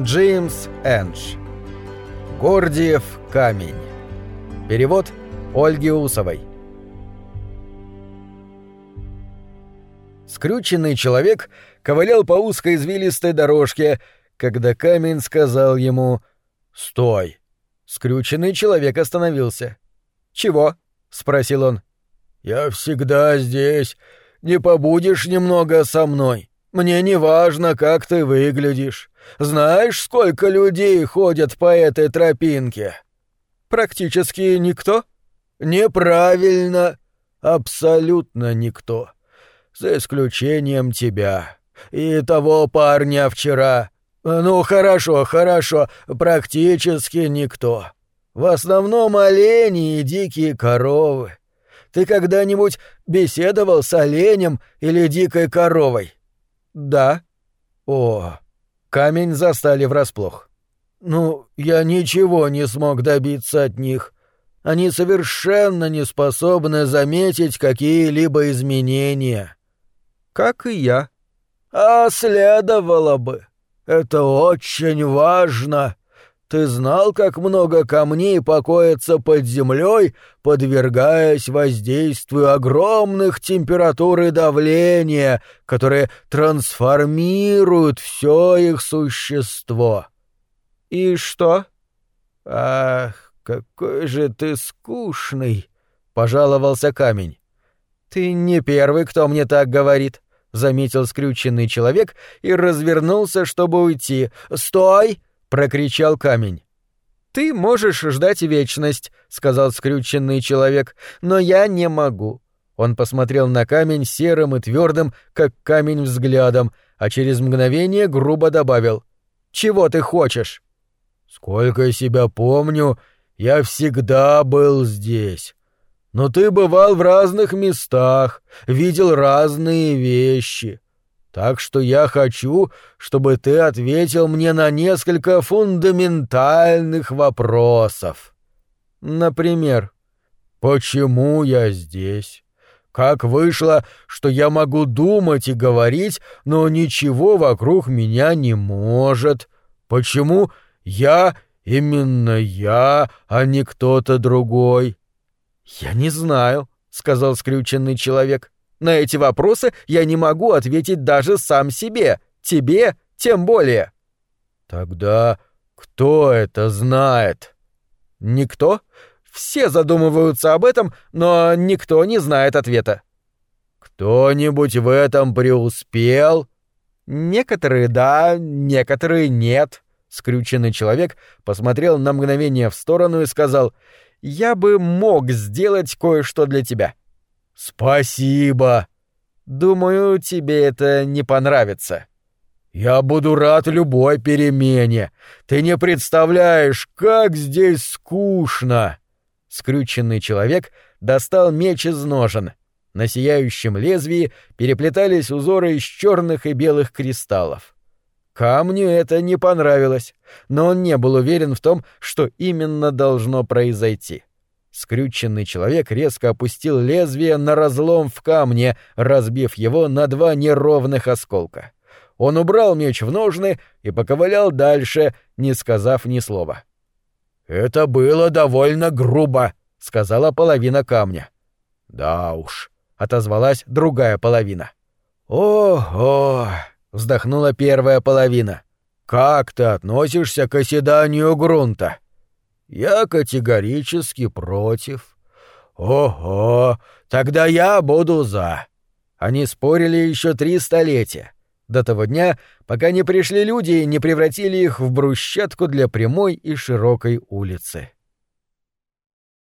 Джеймс Эндж. Гордиев камень. Перевод Ольги Усовой. Скрюченный человек ковылял по узкой извилистой дорожке, когда камень сказал ему «Стой!». Скрюченный человек остановился. «Чего?» — спросил он. «Я всегда здесь. Не побудешь немного со мной? Мне не важно, как ты выглядишь. Знаешь, сколько людей ходят по этой тропинке?» «Практически никто?» «Неправильно. Абсолютно никто. За исключением тебя. И того парня вчера. Ну, хорошо, хорошо. Практически никто. В основном олени и дикие коровы. Ты когда-нибудь беседовал с оленем или дикой коровой? Да. О, камень застали врасплох. Ну, я ничего не смог добиться от них. Они совершенно не способны заметить какие-либо изменения. Как и я. А следовало бы. Это очень важно. Ты знал, как много камней покоятся под землей, подвергаясь воздействию огромных температур и давления, которые трансформируют все их существо? И что? Ах, какой же ты скучный, пожаловался камень. Ты не первый, кто мне так говорит, заметил скрюченный человек и развернулся, чтобы уйти. Стой! — прокричал камень. «Ты можешь ждать вечность», — сказал скрюченный человек, — «но я не могу». Он посмотрел на камень серым и твердым, как камень взглядом, а через мгновение грубо добавил. «Чего ты хочешь?» «Сколько себя помню, я всегда был здесь. Но ты бывал в разных местах, видел разные вещи. Так что я хочу, чтобы ты ответил мне на несколько фундаментальных вопросов. Например, почему я здесь? Как вышло, что я могу думать и говорить, но ничего вокруг меня не может? Почему я именно я, а не кто-то другой? Я не знаю, сказал скрюченный человек. На эти вопросы я не могу ответить даже сам себе, тебе тем более. Тогда кто это знает? Никто? Все задумываются об этом, но никто не знает ответа. Кто-нибудь в этом преуспел? Некоторые да, некоторые нет. Скрюченный человек посмотрел на мгновение в сторону и сказал: "Я бы мог сделать кое-что для тебя". «Спасибо!» «Думаю, тебе это не понравится». «Я буду рад любой перемене. Ты не представляешь, как здесь скучно!» Скрюченный человек достал меч из ножен. На сияющем лезвии переплетались узоры из черных и белых кристаллов. Камню это не понравилось, но он не был уверен в том, что именно должно произойти. Скрюченный человек резко опустил лезвие на разлом в камне, разбив его на два неровных осколка. Он убрал меч в ножны и поковылял дальше, не сказав ни слова. «Это было довольно грубо», — сказала половина камня. «Да уж», — отозвалась другая половина. «Ого!» — вздохнула первая половина. «Как ты относишься к оседанию грунта?» Я категорически против. Ого, тогда я буду за. Они спорили еще три столетия. До того дня, пока не пришли люди и не превратили их в брусчатку для прямой и широкой улицы.